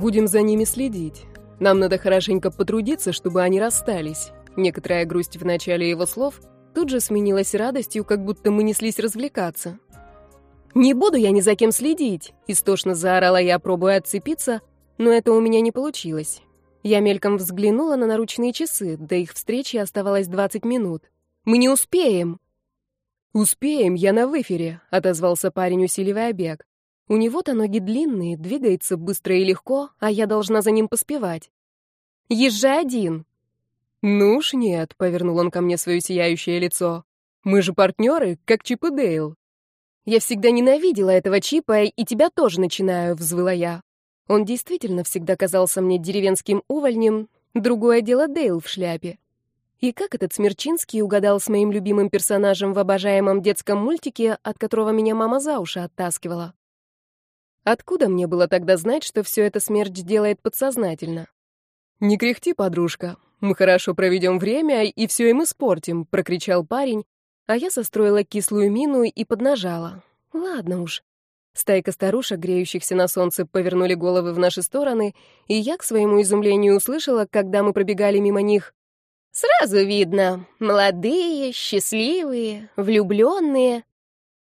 Будем за ними следить. Нам надо хорошенько потрудиться, чтобы они расстались. Некоторая грусть в начале его слов тут же сменилась радостью, как будто мы неслись развлекаться. «Не буду я ни за кем следить!» — истошно заорала я, пробуя отцепиться, но это у меня не получилось. Я мельком взглянула на наручные часы, до их встречи оставалось 20 минут. «Мы не успеем!» «Успеем, я на выфере», — отозвался парень, усиливая бег. «У него-то ноги длинные, двигается быстро и легко, а я должна за ним поспевать». «Езжай один!» «Ну уж нет», — повернул он ко мне свое сияющее лицо. «Мы же партнеры, как Чип и Дейл». «Я всегда ненавидела этого Чипа, и тебя тоже начинаю», — взвыла я. Он действительно всегда казался мне деревенским увольнем, другое дело Дейл в шляпе. И как этот Смерчинский угадал с моим любимым персонажем в обожаемом детском мультике, от которого меня мама за уши оттаскивала? Откуда мне было тогда знать, что все это смерть делает подсознательно? «Не кряхти, подружка. Мы хорошо проведем время и все им испортим», — прокричал парень, а я состроила кислую мину и поднажала. «Ладно уж». Стайка старушек, греющихся на солнце, повернули головы в наши стороны, и я, к своему изумлению, услышала, когда мы пробегали мимо них. «Сразу видно, молодые, счастливые, влюбленные».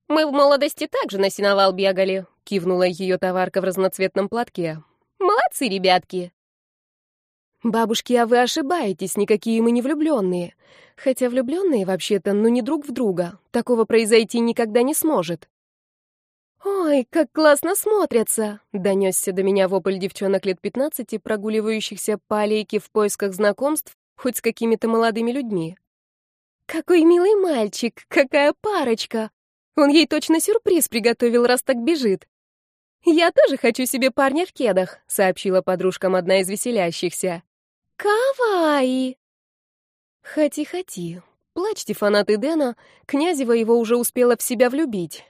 «Мы в молодости также на сеновал бегали», — кивнула ее товарка в разноцветном платке. «Молодцы, ребятки». «Бабушки, а вы ошибаетесь, никакие мы не влюбленные. Хотя влюбленные, вообще-то, ну не друг в друга. Такого произойти никогда не сможет». «Ой, как классно смотрятся!» — донесся до меня вопль девчонок лет пятнадцати, прогуливающихся по аллейке в поисках знакомств хоть с какими-то молодыми людьми. «Какой милый мальчик! Какая парочка! Он ей точно сюрприз приготовил, раз так бежит!» «Я тоже хочу себе парня в кедах», — сообщила подружкам одна из веселящихся. «Кавай!» «Хоти-хоти. Плачьте, фанаты Дэна, Князева его уже успела в себя влюбить.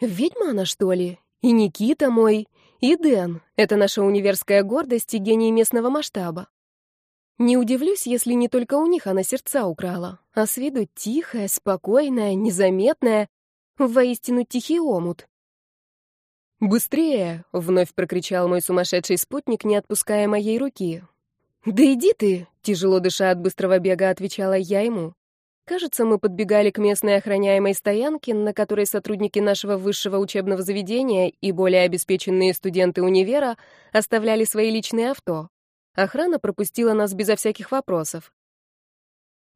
Ведьма она, что ли? И Никита мой, и Дэн. Это наша универская гордость и гений местного масштаба. Не удивлюсь, если не только у них она сердца украла, а с виду тихая, спокойная, незаметная, воистину тихий омут. «Быстрее!» — вновь прокричал мой сумасшедший спутник, не отпуская моей руки. «Да иди ты!» — тяжело дыша от быстрого бега, отвечала я ему. Кажется, мы подбегали к местной охраняемой стоянке, на которой сотрудники нашего высшего учебного заведения и более обеспеченные студенты универа оставляли свои личные авто. Охрана пропустила нас безо всяких вопросов.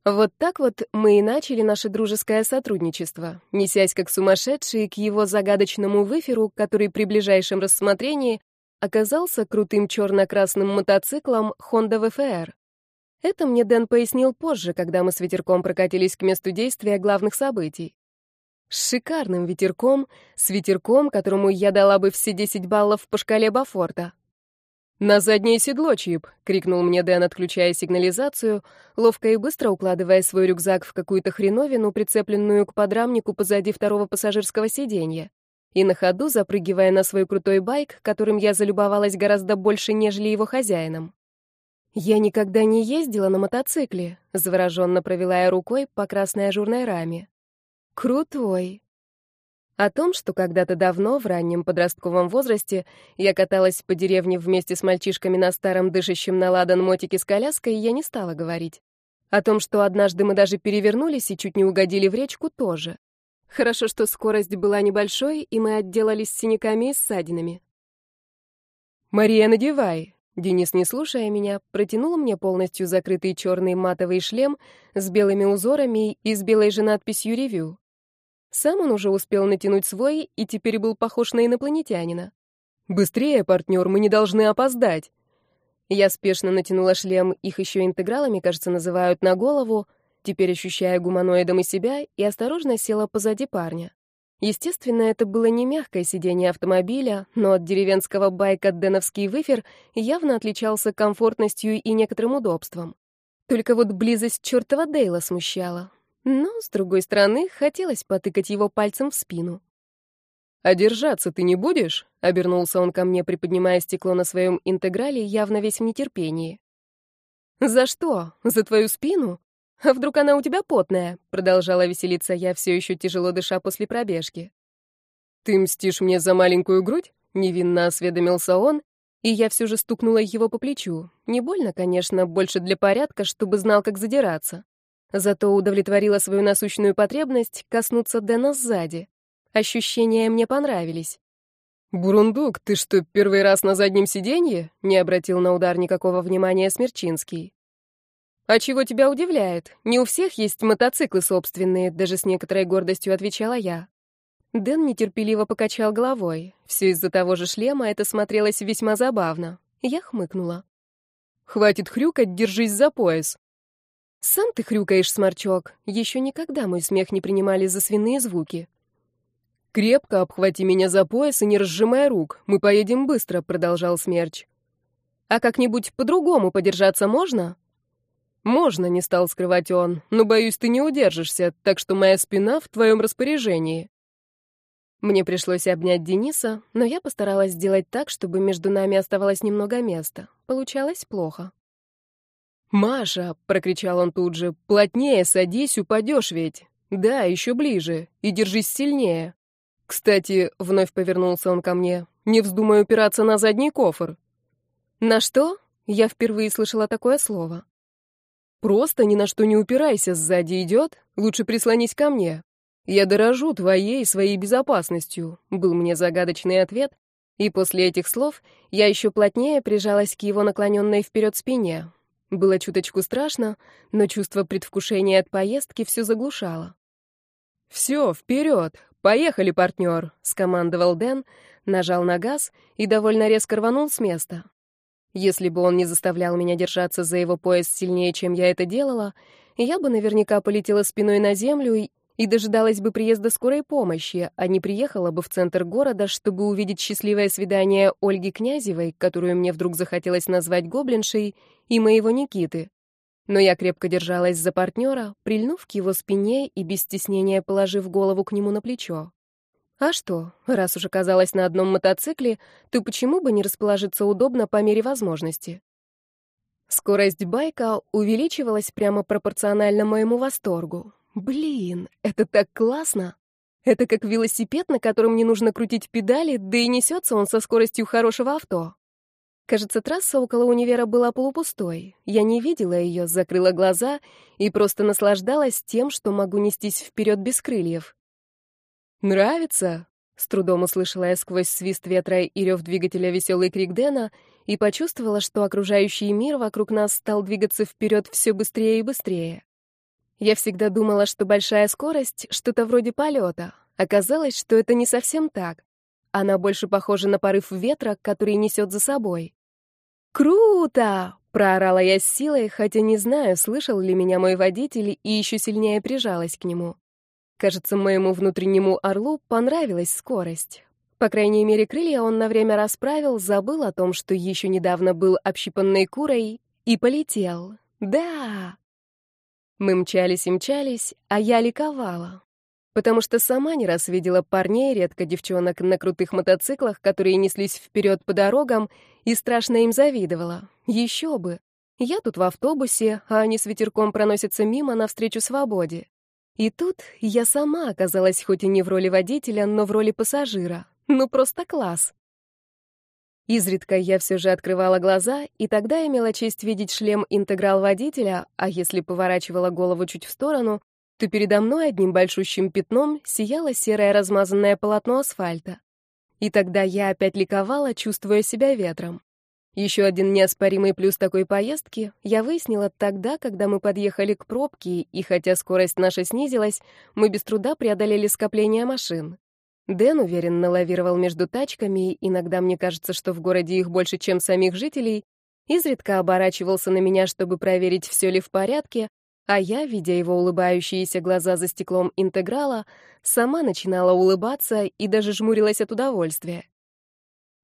Вот так вот мы и начали наше дружеское сотрудничество, несясь как сумасшедшие к его загадочному выферу, который при ближайшем рассмотрении оказался крутым черно-красным мотоциклом Honda VFR. Это мне Дэн пояснил позже, когда мы с ветерком прокатились к месту действия главных событий. С шикарным ветерком, с ветерком, которому я дала бы все 10 баллов по шкале Бафорта. «На заднее седло, Чип!» — крикнул мне Дэн, отключая сигнализацию, ловко и быстро укладывая свой рюкзак в какую-то хреновину, прицепленную к подрамнику позади второго пассажирского сиденья, и на ходу запрыгивая на свой крутой байк, которым я залюбовалась гораздо больше, нежели его хозяином. «Я никогда не ездила на мотоцикле», — завороженно провела я рукой по красной ажурной раме. «Крутой». О том, что когда-то давно, в раннем подростковом возрасте, я каталась по деревне вместе с мальчишками на старом дышащем на ладан мотике с коляской, я не стала говорить. О том, что однажды мы даже перевернулись и чуть не угодили в речку, тоже. Хорошо, что скорость была небольшой, и мы отделались синяками и ссадинами. «Мария, надевай!» Денис, не слушая меня, протянул мне полностью закрытый черный матовый шлем с белыми узорами и с белой же надписью «Ревью». Сам он уже успел натянуть свой и теперь был похож на инопланетянина. «Быстрее, партнер, мы не должны опоздать!» Я спешно натянула шлем, их еще интегралами, кажется, называют, на голову, теперь ощущая гуманоидом и себя, и осторожно села позади парня. Естественно, это было не мягкое сиденье автомобиля, но от деревенского байка Деновский выфер явно отличался комфортностью и некоторым удобством. Только вот близость чертова Дейла смущала. Но, с другой стороны, хотелось потыкать его пальцем в спину. «А держаться ты не будешь?» — обернулся он ко мне, приподнимая стекло на своем интеграле, явно весь в нетерпении. «За что? За твою спину? «А вдруг она у тебя потная?» — продолжала веселиться я, все еще тяжело дыша после пробежки. «Ты мстишь мне за маленькую грудь?» — невинно осведомился он, и я все же стукнула его по плечу. Не больно, конечно, больше для порядка, чтобы знал, как задираться. Зато удовлетворила свою насущную потребность коснуться Дэна сзади. Ощущения мне понравились. «Бурундук, ты что, первый раз на заднем сиденье?» — не обратил на удар никакого внимания Смерчинский. «А чего тебя удивляет? Не у всех есть мотоциклы собственные», — даже с некоторой гордостью отвечала я. Дэн нетерпеливо покачал головой. Все из-за того же шлема это смотрелось весьма забавно. Я хмыкнула. «Хватит хрюкать, держись за пояс». «Сам ты хрюкаешь, сморчок. Еще никогда мой смех не принимали за свиные звуки». «Крепко обхвати меня за пояс и не разжимай рук. Мы поедем быстро», — продолжал Смерч. «А как-нибудь по-другому подержаться можно?» «Можно», — не стал скрывать он, — «но, боюсь, ты не удержишься, так что моя спина в твоем распоряжении». Мне пришлось обнять Дениса, но я постаралась сделать так, чтобы между нами оставалось немного места. Получалось плохо. «Маша!» — прокричал он тут же. «Плотнее садись, упадешь ведь. Да, еще ближе. И держись сильнее. Кстати, — вновь повернулся он ко мне, — не вздумай упираться на задний кофр». «На что?» — я впервые слышала такое слово. «Просто ни на что не упирайся, сзади идет. Лучше прислонись ко мне. «Я дорожу твоей и своей безопасностью», — был мне загадочный ответ, и после этих слов я еще плотнее прижалась к его наклоненной вперед спине. Было чуточку страшно, но чувство предвкушения от поездки все заглушало. «Все, вперед! Поехали, партнер!» — скомандовал Дэн, нажал на газ и довольно резко рванул с места. Если бы он не заставлял меня держаться за его пояс сильнее, чем я это делала, я бы наверняка полетела спиной на землю и дожидалась бы приезда скорой помощи, а не приехала бы в центр города, чтобы увидеть счастливое свидание Ольги Князевой, которую мне вдруг захотелось назвать гоблиншей, и моего Никиты. Но я крепко держалась за партнера, прильнув к его спине и без стеснения положив голову к нему на плечо. А что, раз уж оказалась на одном мотоцикле, то почему бы не расположиться удобно по мере возможности? Скорость байка увеличивалась прямо пропорционально моему восторгу. Блин, это так классно! Это как велосипед, на котором не нужно крутить педали, да и несется он со скоростью хорошего авто. Кажется, трасса около универа была полупустой. Я не видела ее, закрыла глаза и просто наслаждалась тем, что могу нестись вперед без крыльев. «Нравится?» — с трудом услышала я сквозь свист ветра и рев двигателя веселый крик Дэна и почувствовала, что окружающий мир вокруг нас стал двигаться вперед все быстрее и быстрее. Я всегда думала, что большая скорость — что-то вроде полета. Оказалось, что это не совсем так. Она больше похожа на порыв ветра, который несет за собой. «Круто!» — проорала я с силой, хотя не знаю, слышал ли меня мой водитель, и еще сильнее прижалась к нему. Кажется, моему внутреннему орлу понравилась скорость. По крайней мере, крылья он на время расправил, забыл о том, что еще недавно был общипанной курой, и полетел. Да! Мы мчались и мчались, а я ликовала. Потому что сама не раз видела парней, редко девчонок на крутых мотоциклах, которые неслись вперед по дорогам, и страшно им завидовала. Еще бы. Я тут в автобусе, а они с ветерком проносятся мимо навстречу свободе. И тут я сама оказалась хоть и не в роли водителя, но в роли пассажира. Ну просто класс. Изредка я все же открывала глаза, и тогда имела честь видеть шлем интеграл водителя, а если поворачивала голову чуть в сторону, то передо мной одним большущим пятном сияло серое размазанное полотно асфальта. И тогда я опять ликовала, чувствуя себя ветром. Еще один неоспоримый плюс такой поездки я выяснила тогда, когда мы подъехали к пробке, и хотя скорость наша снизилась, мы без труда преодолели скопление машин. Дэн уверенно лавировал между тачками, иногда мне кажется, что в городе их больше, чем самих жителей, изредка оборачивался на меня, чтобы проверить, все ли в порядке, а я, видя его улыбающиеся глаза за стеклом интеграла, сама начинала улыбаться и даже жмурилась от удовольствия.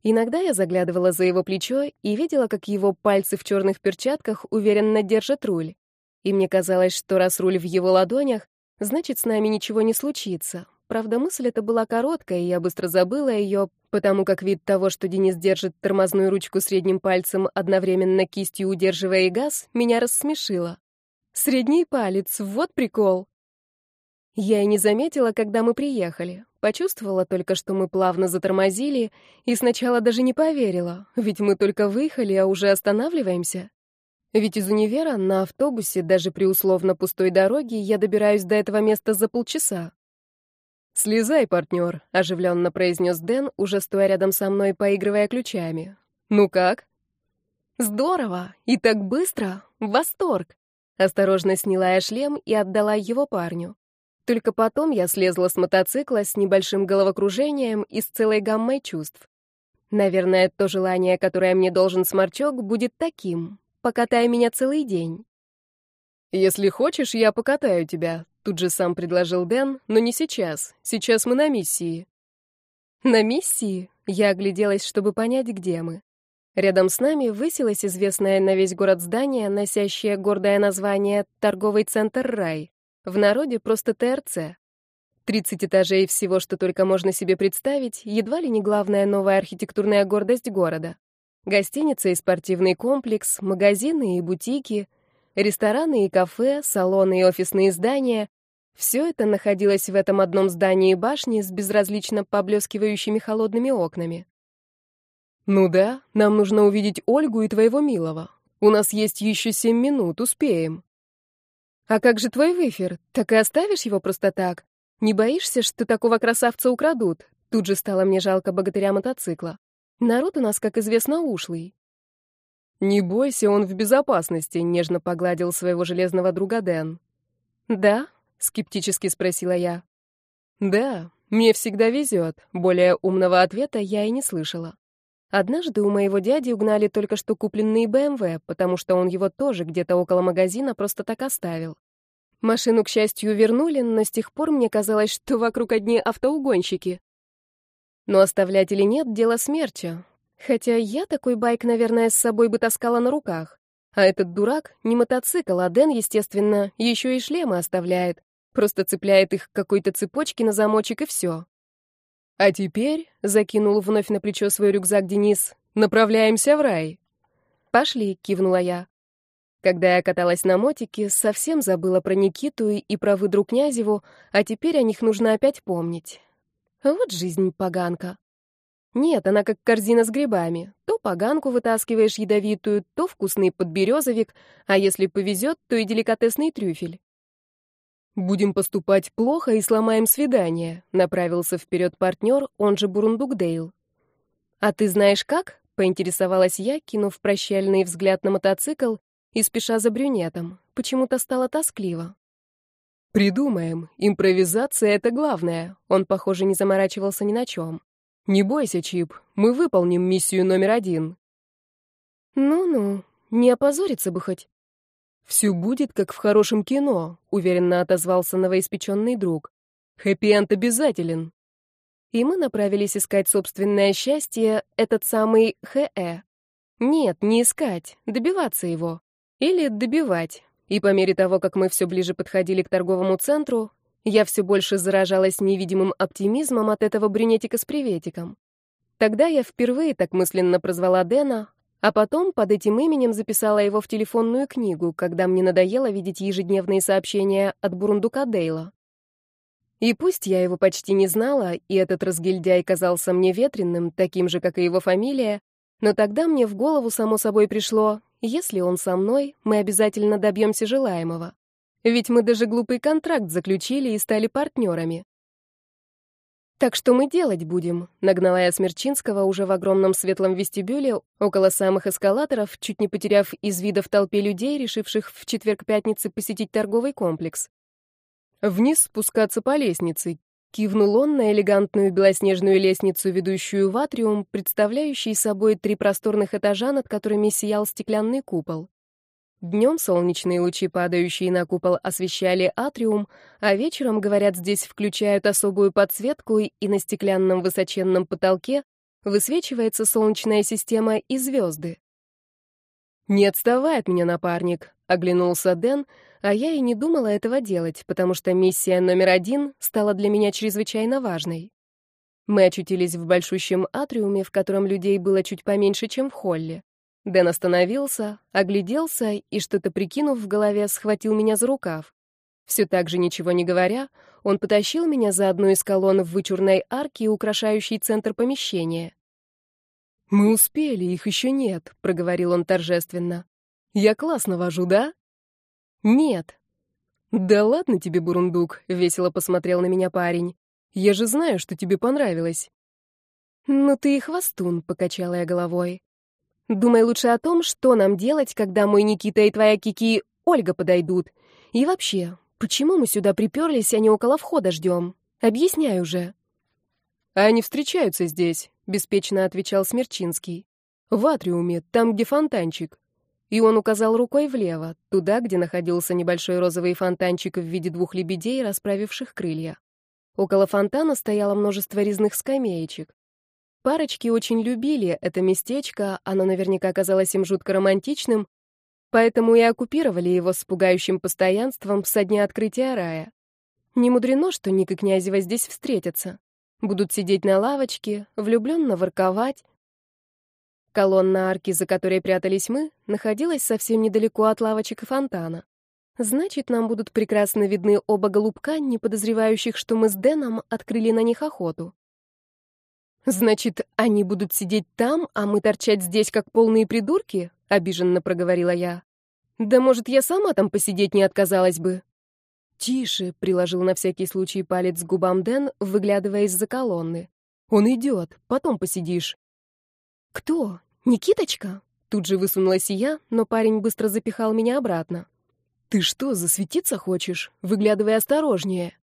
Иногда я заглядывала за его плечо и видела, как его пальцы в черных перчатках уверенно держат руль. И мне казалось, что раз руль в его ладонях, значит, с нами ничего не случится. Правда, мысль эта была короткая, и я быстро забыла ее, потому как вид того, что Денис держит тормозную ручку средним пальцем, одновременно кистью удерживая и газ, меня рассмешило. Средний палец, вот прикол. Я и не заметила, когда мы приехали. почувствовала только, что мы плавно затормозили, и сначала даже не поверила, ведь мы только выехали, а уже останавливаемся. Ведь из универа на автобусе, даже при условно пустой дороге, я добираюсь до этого места за полчаса. «Слезай, партнер», — оживленно произнес Дэн, уже стоя рядом со мной, поигрывая ключами. «Ну как?» «Здорово! И так быстро! Восторг!» Осторожно сняла я шлем и отдала его парню. Только потом я слезла с мотоцикла с небольшим головокружением и с целой гаммой чувств. Наверное, то желание, которое мне должен сморчок, будет таким. Покатай меня целый день. «Если хочешь, я покатаю тебя», — тут же сам предложил Дэн, но не сейчас. Сейчас мы на миссии. «На миссии?» — я огляделась, чтобы понять, где мы. Рядом с нами высилось известное на весь город здание, носящее гордое название «Торговый центр Рай». В народе просто ТРЦ. 30 этажей всего, что только можно себе представить, едва ли не главная новая архитектурная гордость города. Гостиница и спортивный комплекс, магазины и бутики, рестораны и кафе, салоны и офисные здания — все это находилось в этом одном здании башни с безразлично поблескивающими холодными окнами. «Ну да, нам нужно увидеть Ольгу и твоего милого. У нас есть еще семь минут, успеем». «А как же твой выфер? Так и оставишь его просто так? Не боишься, что такого красавца украдут?» Тут же стало мне жалко богатыря мотоцикла. Народ у нас, как известно, ушлый. «Не бойся, он в безопасности», — нежно погладил своего железного друга Дэн. «Да?» — скептически спросила я. «Да, мне всегда везет. Более умного ответа я и не слышала. Однажды у моего дяди угнали только что купленный БМВ, потому что он его тоже где-то около магазина просто так оставил. Машину, к счастью, вернули, но с тех пор мне казалось, что вокруг одни автоугонщики. Но оставлять или нет — дело смерча. Хотя я такой байк, наверное, с собой бы таскала на руках. А этот дурак — не мотоцикл, а Дэн, естественно, еще и шлемы оставляет. Просто цепляет их к какой-то цепочке на замочек и все. А теперь, закинул вновь на плечо свой рюкзак Денис, направляемся в рай. Пошли, кивнула я. Когда я каталась на мотике, совсем забыла про Никиту и про выдру Князеву, а теперь о них нужно опять помнить. Вот жизнь поганка. Нет, она как корзина с грибами. То поганку вытаскиваешь ядовитую, то вкусный подберезовик, а если повезет, то и деликатесный трюфель. «Будем поступать плохо и сломаем свидание», — направился вперед партнер, он же Бурундук-Дейл. «А ты знаешь как?» — поинтересовалась я, кинув прощальный взгляд на мотоцикл и спеша за брюнетом. Почему-то стало тоскливо. «Придумаем. Импровизация — это главное». Он, похоже, не заморачивался ни на чем. «Не бойся, Чип, мы выполним миссию номер один». «Ну-ну, не опозориться бы хоть». «Все будет, как в хорошем кино», — уверенно отозвался новоиспеченный друг. «Хэппи-энд обязателен». И мы направились искать собственное счастье, этот самый Хэ. Нет, не искать, добиваться его. Или добивать. И по мере того, как мы все ближе подходили к торговому центру, я все больше заражалась невидимым оптимизмом от этого брюнетика с приветиком. Тогда я впервые так мысленно прозвала Дэна, а потом под этим именем записала его в телефонную книгу, когда мне надоело видеть ежедневные сообщения от Бурундука Дейла. И пусть я его почти не знала, и этот разгильдяй казался мне ветреным, таким же, как и его фамилия, но тогда мне в голову само собой пришло, если он со мной, мы обязательно добьемся желаемого. Ведь мы даже глупый контракт заключили и стали партнерами. «Так что мы делать будем?» — нагнала я Смерчинского уже в огромном светлом вестибюле, около самых эскалаторов, чуть не потеряв из вида в толпе людей, решивших в четверг-пятнице посетить торговый комплекс. «Вниз спускаться по лестнице», — кивнул он на элегантную белоснежную лестницу, ведущую в атриум, представляющий собой три просторных этажа, над которыми сиял стеклянный купол. Днем солнечные лучи, падающие на купол, освещали атриум, а вечером, говорят, здесь включают особую подсветку, и на стеклянном высоченном потолке высвечивается солнечная система и звезды. «Не отставай от меня, напарник», — оглянулся Дэн, а я и не думала этого делать, потому что миссия номер один стала для меня чрезвычайно важной. Мы очутились в большущем атриуме, в котором людей было чуть поменьше, чем в холле. Дэн остановился, огляделся и, что-то прикинув в голове, схватил меня за рукав. Все так же ничего не говоря, он потащил меня за одну из колонн в вычурной арке, украшающей центр помещения. «Мы успели, их еще нет», — проговорил он торжественно. «Я классно вожу, да?» «Нет». «Да ладно тебе, бурундук», — весело посмотрел на меня парень. «Я же знаю, что тебе понравилось». «Ну ты и хвостун», — покачала я головой. «Думай лучше о том, что нам делать, когда мой Никита и твоя Кики Ольга подойдут. И вообще, почему мы сюда приперлись, а не около входа ждем? Объясняй уже». «Они встречаются здесь», — беспечно отвечал Смерчинский. «В атриуме, там, где фонтанчик». И он указал рукой влево, туда, где находился небольшой розовый фонтанчик в виде двух лебедей, расправивших крылья. Около фонтана стояло множество резных скамеечек. Парочки очень любили это местечко, оно наверняка казалось им жутко романтичным, поэтому и оккупировали его с пугающим постоянством со дня открытия рая. Не мудрено, что Ник и Князева здесь встретятся. Будут сидеть на лавочке, влюбленно ворковать. Колонна арки, за которой прятались мы, находилась совсем недалеко от лавочек и фонтана. Значит, нам будут прекрасно видны оба голубка, не подозревающих, что мы с Дэном открыли на них охоту. «Значит, они будут сидеть там, а мы торчать здесь, как полные придурки?» — обиженно проговорила я. «Да, может, я сама там посидеть не отказалась бы?» «Тише», — приложил на всякий случай палец к губам Дэн, выглядывая из-за колонны. «Он идет, потом посидишь». «Кто? Никиточка?» Тут же высунулась я, но парень быстро запихал меня обратно. «Ты что, засветиться хочешь? Выглядывай осторожнее».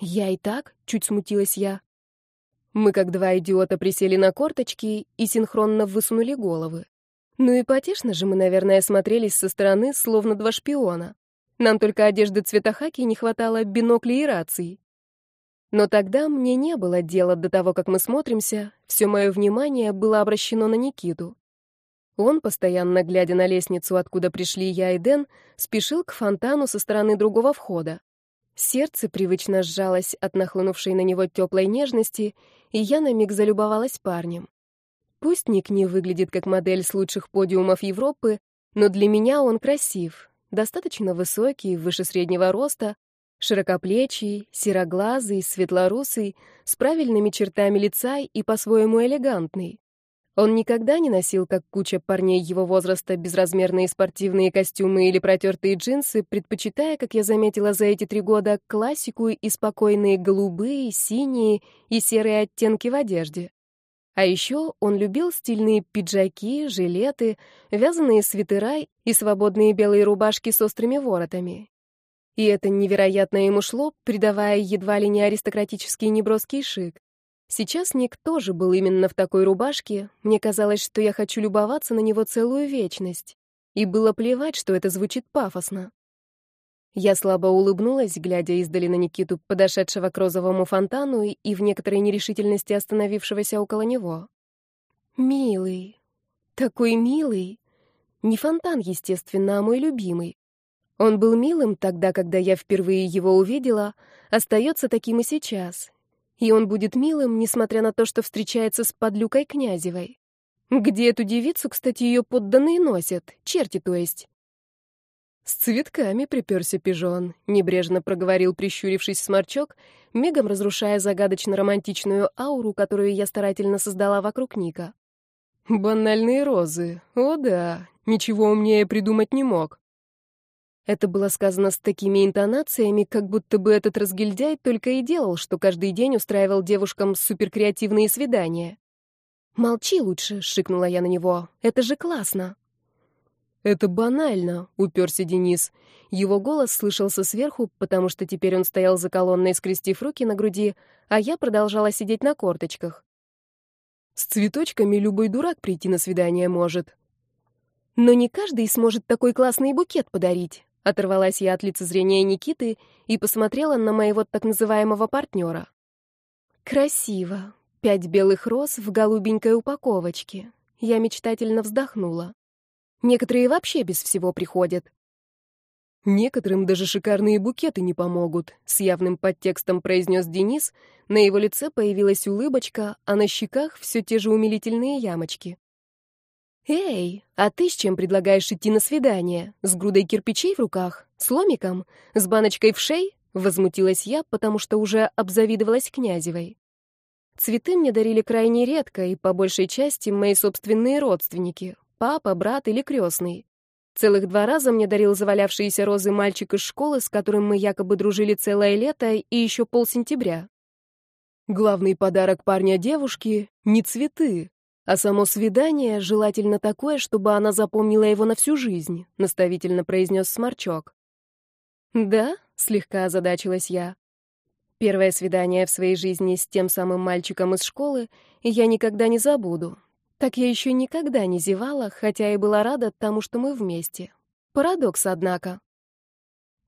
«Я и так», — чуть смутилась я. Мы, как два идиота, присели на корточки и синхронно высунули головы. Ну и потешно же мы, наверное, смотрелись со стороны, словно два шпиона. Нам только одежды цвета хаки не хватало биноклей и раций. Но тогда мне не было дела до того, как мы смотримся, все мое внимание было обращено на Никиту. Он, постоянно глядя на лестницу, откуда пришли я и Дэн, спешил к фонтану со стороны другого входа. Сердце привычно сжалось от нахлынувшей на него теплой нежности, и я на миг залюбовалась парнем. Пусть Ник не выглядит как модель с лучших подиумов Европы, но для меня он красив, достаточно высокий, выше среднего роста, широкоплечий, сероглазый, светлорусый, с правильными чертами лица и по-своему элегантный. Он никогда не носил, как куча парней его возраста, безразмерные спортивные костюмы или протертые джинсы, предпочитая, как я заметила за эти три года, классику и спокойные голубые, синие и серые оттенки в одежде. А еще он любил стильные пиджаки, жилеты, вязаные свитера и свободные белые рубашки с острыми воротами. И это невероятно ему шло, придавая едва ли не аристократический неброский шик. Сейчас Ник тоже был именно в такой рубашке. Мне казалось, что я хочу любоваться на него целую вечность. И было плевать, что это звучит пафосно. Я слабо улыбнулась, глядя издали на Никиту, подошедшего к розовому фонтану и в некоторой нерешительности остановившегося около него. «Милый, такой милый. Не фонтан, естественно, а мой любимый. Он был милым тогда, когда я впервые его увидела, остается таким и сейчас, и он будет милым, несмотря на то, что встречается с подлюкой Князевой. Где эту девицу, кстати, ее подданные носят? Черти, то есть. С цветками приперся пижон, небрежно проговорил, прищурившись сморчок, мигом разрушая загадочно-романтичную ауру, которую я старательно создала вокруг Ника. Банальные розы. О да, ничего умнее придумать не мог. Это было сказано с такими интонациями, как будто бы этот разгильдяй только и делал, что каждый день устраивал девушкам суперкреативные свидания. «Молчи лучше», — шикнула я на него. «Это же классно». «Это банально», — уперся Денис. Его голос слышался сверху, потому что теперь он стоял за колонной, скрестив руки на груди, а я продолжала сидеть на корточках. «С цветочками любой дурак прийти на свидание может». «Но не каждый сможет такой классный букет подарить», Оторвалась я от лицезрения Никиты и посмотрела на моего так называемого партнера. Красиво. Пять белых роз в голубенькой упаковочке. Я мечтательно вздохнула. Некоторые вообще без всего приходят. Некоторым даже шикарные букеты не помогут, с явным подтекстом произнес Денис. На его лице появилась улыбочка, а на щеках все те же умилительные ямочки. «Эй, а ты с чем предлагаешь идти на свидание? С грудой кирпичей в руках? С ломиком? С баночкой в шей?» Возмутилась я, потому что уже обзавидовалась Князевой. Цветы мне дарили крайне редко, и по большей части мои собственные родственники — папа, брат или крестный. Целых два раза мне дарил завалявшиеся розы мальчик из школы, с которым мы якобы дружили целое лето и еще полсентября. Главный подарок парня девушки — не цветы, а само свидание желательно такое, чтобы она запомнила его на всю жизнь, наставительно произнес Сморчок. Да, слегка озадачилась я. Первое свидание в своей жизни с тем самым мальчиком из школы я никогда не забуду. Так я еще никогда не зевала, хотя и была рада тому, что мы вместе. Парадокс, однако.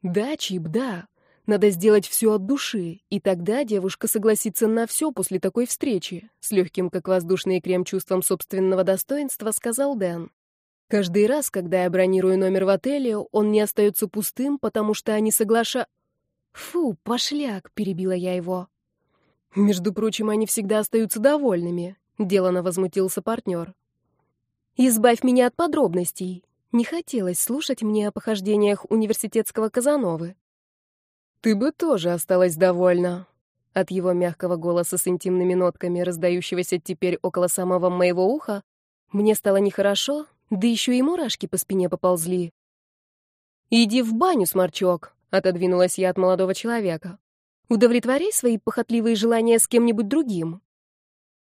Да, Чип, да. Надо сделать все от души, и тогда девушка согласится на все после такой встречи, с легким, как воздушный крем, чувством собственного достоинства, сказал Дэн. Каждый раз, когда я бронирую номер в отеле, он не остается пустым, потому что они соглаша... Фу, пошляк, перебила я его. Между прочим, они всегда остаются довольными, делано возмутился партнер. Избавь меня от подробностей. Не хотелось слушать мне о похождениях университетского Казановы. «Ты бы тоже осталась довольна». От его мягкого голоса с интимными нотками, раздающегося теперь около самого моего уха, мне стало нехорошо, да еще и мурашки по спине поползли. «Иди в баню, сморчок», — отодвинулась я от молодого человека. «Удовлетворяй свои похотливые желания с кем-нибудь другим».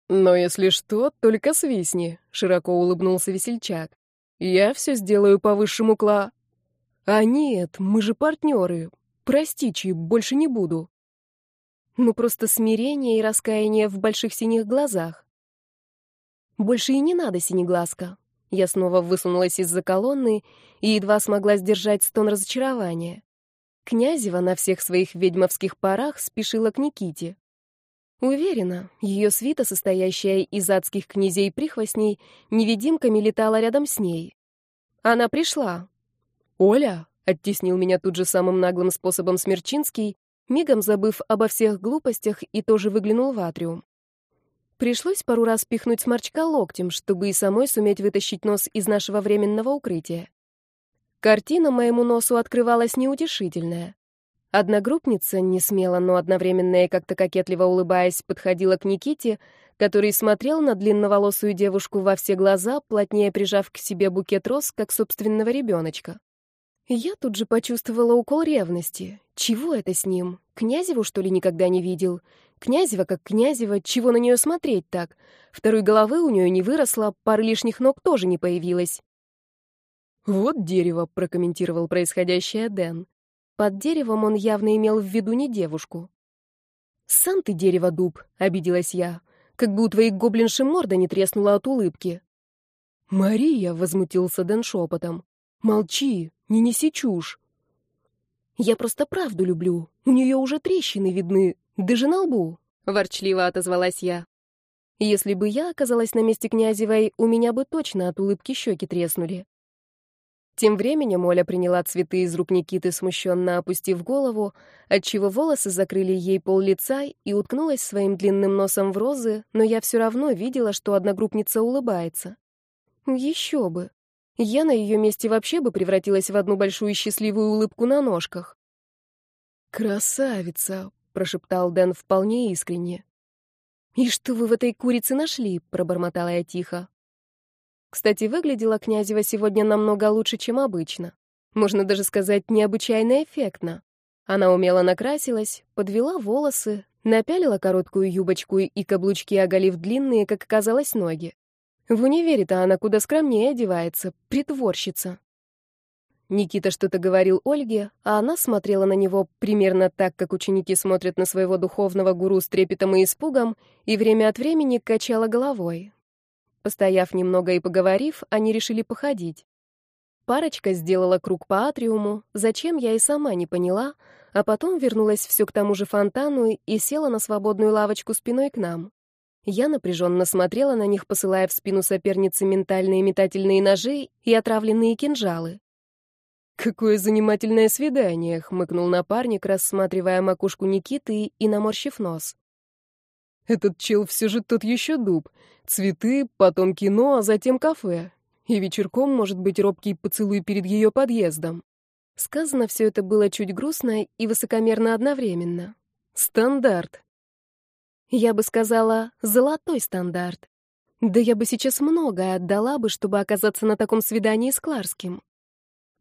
«Но если что, только свистни», — широко улыбнулся весельчак. «Я все сделаю по высшему кла...» «А нет, мы же партнеры, Прости, Чи, больше не буду. Ну, просто смирение и раскаяние в больших синих глазах. Больше и не надо, синеглазка. Я снова высунулась из-за колонны и едва смогла сдержать стон разочарования. Князева на всех своих ведьмовских парах спешила к Никите. Уверена, ее свита, состоящая из адских князей-прихвостней, невидимками летала рядом с ней. Она пришла. «Оля!» Оттеснил меня тут же самым наглым способом Смерчинский, мигом забыв обо всех глупостях и тоже выглянул в атриум. Пришлось пару раз пихнуть сморчка локтем, чтобы и самой суметь вытащить нос из нашего временного укрытия. Картина моему носу открывалась неутешительная. Одногруппница, не смело, но одновременно и как-то кокетливо улыбаясь, подходила к Никите, который смотрел на длинноволосую девушку во все глаза, плотнее прижав к себе букет роз, как собственного ребеночка. Я тут же почувствовала укол ревности. Чего это с ним? Князеву, что ли, никогда не видел? Князева как Князева, чего на нее смотреть так? Второй головы у нее не выросло, пары лишних ног тоже не появилось. «Вот дерево», — прокомментировал происходящее Дэн. Под деревом он явно имел в виду не девушку. «Сам ты дерево, дуб», — обиделась я, как бы у твоей гоблинши морда не треснула от улыбки. «Мария», — возмутился Дэн шепотом, — «молчи, не неси чушь. Я просто правду люблю. У нее уже трещины видны, даже на лбу, ворчливо отозвалась я. Если бы я оказалась на месте Князевой, у меня бы точно от улыбки щеки треснули. Тем временем Оля приняла цветы из рук Никиты, смущенно опустив голову, отчего волосы закрыли ей пол лица и уткнулась своим длинным носом в розы, но я все равно видела, что одногруппница улыбается. Еще бы. Я на ее месте вообще бы превратилась в одну большую счастливую улыбку на ножках. «Красавица!» — прошептал Дэн вполне искренне. «И что вы в этой курице нашли?» — пробормотала я тихо. Кстати, выглядела Князева сегодня намного лучше, чем обычно. Можно даже сказать, необычайно эффектно. Она умело накрасилась, подвела волосы, напялила короткую юбочку и каблучки, оголив длинные, как оказалось, ноги. В универе-то она куда скромнее одевается, притворщица. Никита что-то говорил Ольге, а она смотрела на него примерно так, как ученики смотрят на своего духовного гуру с трепетом и испугом, и время от времени качала головой. Постояв немного и поговорив, они решили походить. Парочка сделала круг по атриуму, зачем я и сама не поняла, а потом вернулась все к тому же фонтану и села на свободную лавочку спиной к нам. Я напряженно смотрела на них, посылая в спину соперницы ментальные метательные ножи и отравленные кинжалы. «Какое занимательное свидание!» — хмыкнул напарник, рассматривая макушку Никиты и наморщив нос. «Этот чел все же тот еще дуб. Цветы, потом кино, а затем кафе. И вечерком может быть робкий поцелуй перед ее подъездом. Сказано все это было чуть грустно и высокомерно одновременно. Стандарт. Я бы сказала, золотой стандарт. Да я бы сейчас многое отдала бы, чтобы оказаться на таком свидании с Кларским.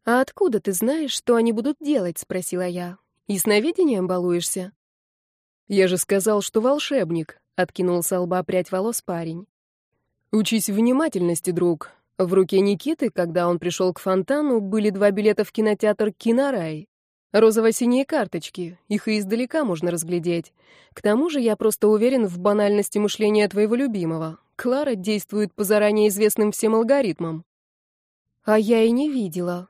«А откуда ты знаешь, что они будут делать?» — спросила я. «И сновидением балуешься?» «Я же сказал, что волшебник», — откинул со лба прядь волос парень. «Учись внимательности, друг. В руке Никиты, когда он пришел к фонтану, были два билета в кинотеатр «Кинорай». Розово-синие карточки, их и издалека можно разглядеть. К тому же я просто уверен в банальности мышления твоего любимого. Клара действует по заранее известным всем алгоритмам. А я и не видела.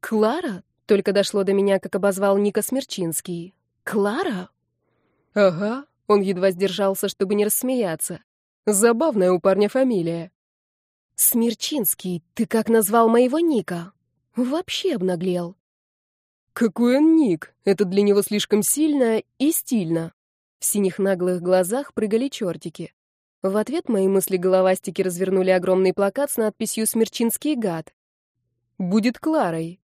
Клара? Только дошло до меня, как обозвал Ника Смерчинский. Клара? Ага, он едва сдержался, чтобы не рассмеяться. Забавная у парня фамилия. Смерчинский, ты как назвал моего Ника? Вообще обнаглел. Какой он ник? Это для него слишком сильно и стильно. В синих наглых глазах прыгали чертики. В ответ мои мысли головастики развернули огромный плакат с надписью «Смерчинский гад». «Будет Кларой».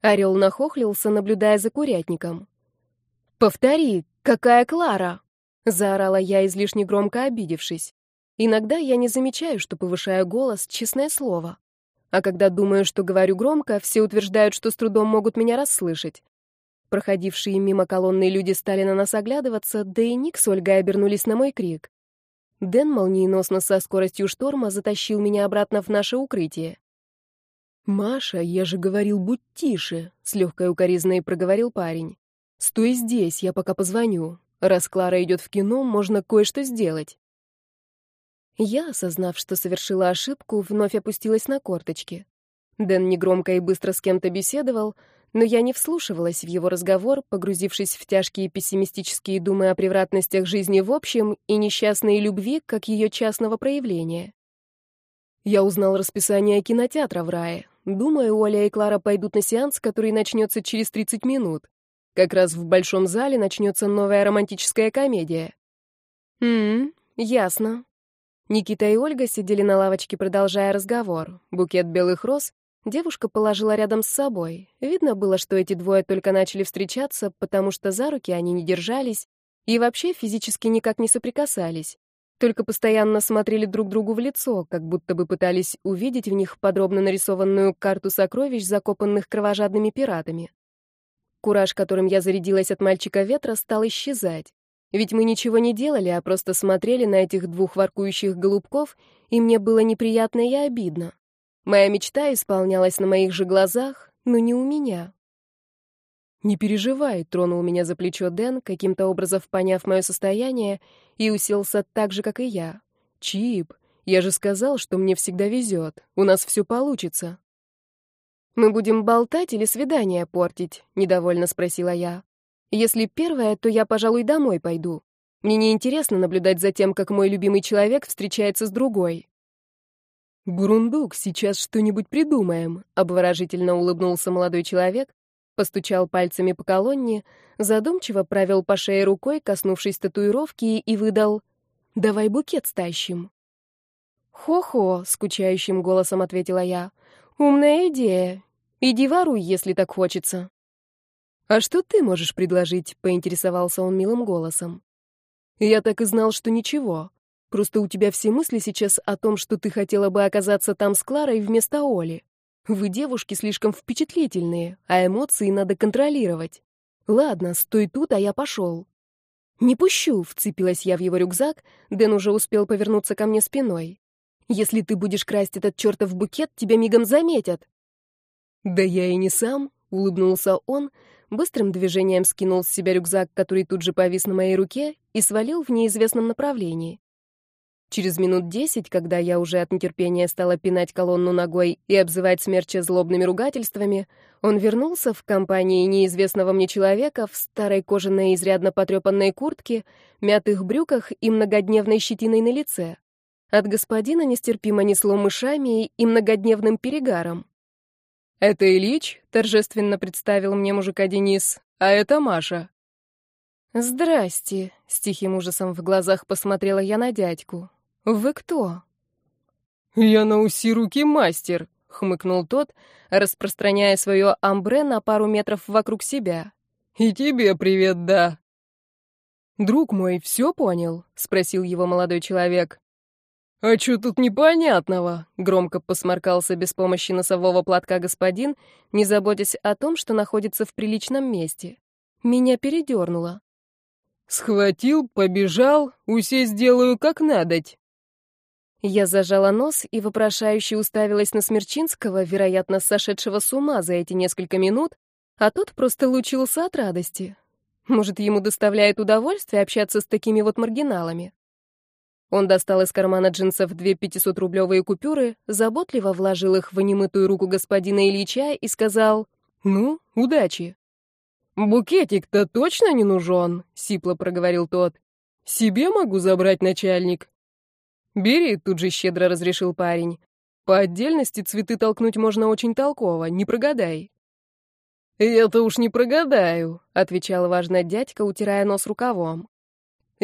Орел нахохлился, наблюдая за курятником. «Повтори, какая Клара?» — заорала я, излишне громко обидевшись. Иногда я не замечаю, что повышаю голос, честное слово. А когда думаю, что говорю громко, все утверждают, что с трудом могут меня расслышать. Проходившие мимо колонны люди стали на нас оглядываться, да и Ник с Ольгой обернулись на мой крик. Дэн молниеносно со скоростью шторма затащил меня обратно в наше укрытие. «Маша, я же говорил, будь тише», — с легкой укоризной проговорил парень. «Стой здесь, я пока позвоню. Раз Клара идет в кино, можно кое-что сделать». Я, осознав, что совершила ошибку, вновь опустилась на корточки. Дэн негромко и быстро с кем-то беседовал, но я не вслушивалась в его разговор, погрузившись в тяжкие пессимистические думы о превратностях жизни в общем и несчастной любви как ее частного проявления. Я узнал расписание кинотеатра в рае. Думаю, Оля и Клара пойдут на сеанс, который начнется через 30 минут. Как раз в большом зале начнется новая романтическая комедия. «М-м, ясно. Никита и Ольга сидели на лавочке, продолжая разговор. Букет белых роз девушка положила рядом с собой. Видно было, что эти двое только начали встречаться, потому что за руки они не держались и вообще физически никак не соприкасались. Только постоянно смотрели друг другу в лицо, как будто бы пытались увидеть в них подробно нарисованную карту сокровищ, закопанных кровожадными пиратами. Кураж, которым я зарядилась от мальчика ветра, стал исчезать. Ведь мы ничего не делали, а просто смотрели на этих двух воркующих голубков, и мне было неприятно и обидно. Моя мечта исполнялась на моих же глазах, но не у меня. «Не переживай», — тронул меня за плечо Дэн, каким-то образом поняв мое состояние, и уселся так же, как и я. «Чип, я же сказал, что мне всегда везет. У нас все получится». «Мы будем болтать или свидание портить?» — недовольно спросила я. Если первое, то я, пожалуй, домой пойду. Мне не интересно наблюдать за тем, как мой любимый человек встречается с другой. Бурундук, сейчас что-нибудь придумаем, обворожительно улыбнулся молодой человек, постучал пальцами по колонне, задумчиво провел по шее рукой, коснувшись татуировки, и выдал: "Давай букет стащим". "Хо-хо", скучающим голосом ответила я. "Умная идея. Иди воруй, если так хочется". «А что ты можешь предложить?» — поинтересовался он милым голосом. «Я так и знал, что ничего. Просто у тебя все мысли сейчас о том, что ты хотела бы оказаться там с Кларой вместо Оли. Вы, девушки, слишком впечатлительные, а эмоции надо контролировать. Ладно, стой тут, а я пошел». «Не пущу», — вцепилась я в его рюкзак, Дэн уже успел повернуться ко мне спиной. «Если ты будешь красть этот чертов букет, тебя мигом заметят». «Да я и не сам», — улыбнулся он, — Быстрым движением скинул с себя рюкзак, который тут же повис на моей руке, и свалил в неизвестном направлении. Через минут десять, когда я уже от нетерпения стала пинать колонну ногой и обзывать смерча злобными ругательствами, он вернулся в компании неизвестного мне человека в старой кожаной изрядно потрепанной куртке, мятых брюках и многодневной щетиной на лице. От господина нестерпимо несло мышами и многодневным перегаром. «Это Ильич», — торжественно представил мне мужика Денис, «а это Маша». «Здрасте», — с тихим ужасом в глазах посмотрела я на дядьку. «Вы кто?» «Я на уси руки мастер», — хмыкнул тот, распространяя свое амбре на пару метров вокруг себя. «И тебе привет, да». «Друг мой, все понял?» — спросил его молодой человек. «А что тут непонятного?» — громко посморкался без помощи носового платка господин, не заботясь о том, что находится в приличном месте. Меня передернуло. «Схватил, побежал, усе сделаю как надоть». Я зажала нос и вопрошающе уставилась на Смерчинского, вероятно, сошедшего с ума за эти несколько минут, а тот просто лучился от радости. Может, ему доставляет удовольствие общаться с такими вот маргиналами. Он достал из кармана джинсов две 500-рублевые купюры, заботливо вложил их в немытую руку господина Ильича и сказал «Ну, удачи». «Букетик-то точно не нужен?» — сипло проговорил тот. «Себе могу забрать, начальник». «Бери», — тут же щедро разрешил парень. «По отдельности цветы толкнуть можно очень толково, не прогадай». «Это уж не прогадаю», — отвечал важно дядька, утирая нос рукавом.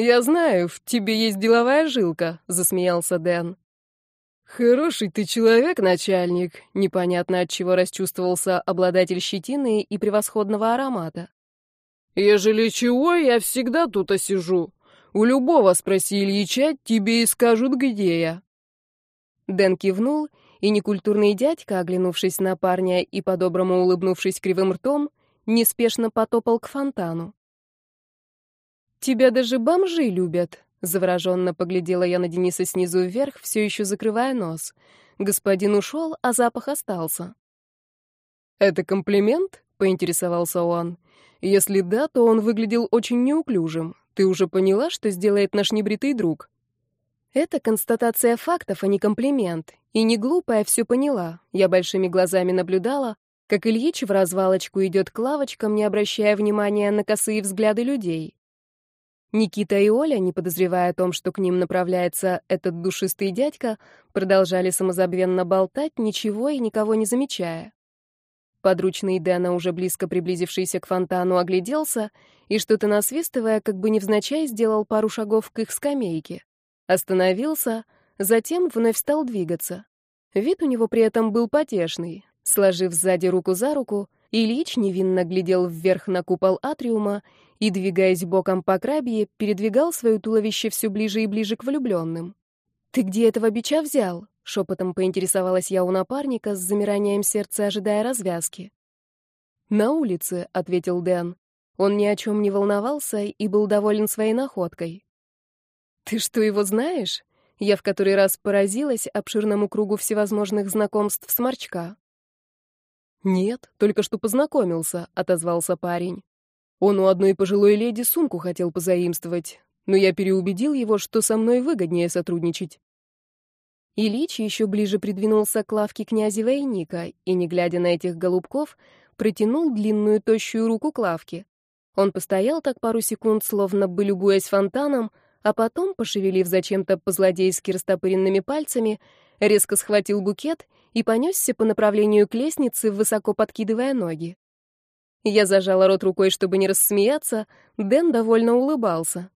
«Я знаю, в тебе есть деловая жилка», — засмеялся Дэн. «Хороший ты человек, начальник», — непонятно от чего расчувствовался обладатель щетины и превосходного аромата. «Ежели чего, я всегда тут осижу. У любого спроси Ильича, тебе и скажут, где я». Дэн кивнул, и некультурный дядька, оглянувшись на парня и по-доброму улыбнувшись кривым ртом, неспешно потопал к фонтану. «Тебя даже бомжи любят», — завороженно поглядела я на Дениса снизу вверх, все еще закрывая нос. Господин ушел, а запах остался. «Это комплимент?» — поинтересовался он. «Если да, то он выглядел очень неуклюжим. Ты уже поняла, что сделает наш небритый друг?» Это констатация фактов, а не комплимент. И не глупая все поняла. Я большими глазами наблюдала, как Ильич в развалочку идет к лавочкам, не обращая внимания на косые взгляды людей. Никита и Оля, не подозревая о том, что к ним направляется этот душистый дядька, продолжали самозабвенно болтать, ничего и никого не замечая. Подручный Дэна, уже близко приблизившийся к фонтану, огляделся и, что-то насвистывая, как бы невзначай, сделал пару шагов к их скамейке. Остановился, затем вновь стал двигаться. Вид у него при этом был потешный. Сложив сзади руку за руку, Ильич невинно глядел вверх на купол атриума и, двигаясь боком по крабье, передвигал свое туловище все ближе и ближе к влюбленным. «Ты где этого бича взял?» — шепотом поинтересовалась я у напарника с замиранием сердца, ожидая развязки. «На улице», — ответил Дэн. Он ни о чем не волновался и был доволен своей находкой. «Ты что, его знаешь?» Я в который раз поразилась обширному кругу всевозможных знакомств сморчка. «Нет, только что познакомился», — отозвался парень. Он у одной пожилой леди сумку хотел позаимствовать, но я переубедил его, что со мной выгоднее сотрудничать. Ильич еще ближе придвинулся к лавке князя Войника и, не глядя на этих голубков, протянул длинную тощую руку к лавке. Он постоял так пару секунд, словно бы любуясь фонтаном, а потом, пошевелив зачем-то по-злодейски растопыренными пальцами, резко схватил букет и понесся по направлению к лестнице, высоко подкидывая ноги. Я зажала рот рукой, чтобы не рассмеяться, Дэн довольно улыбался.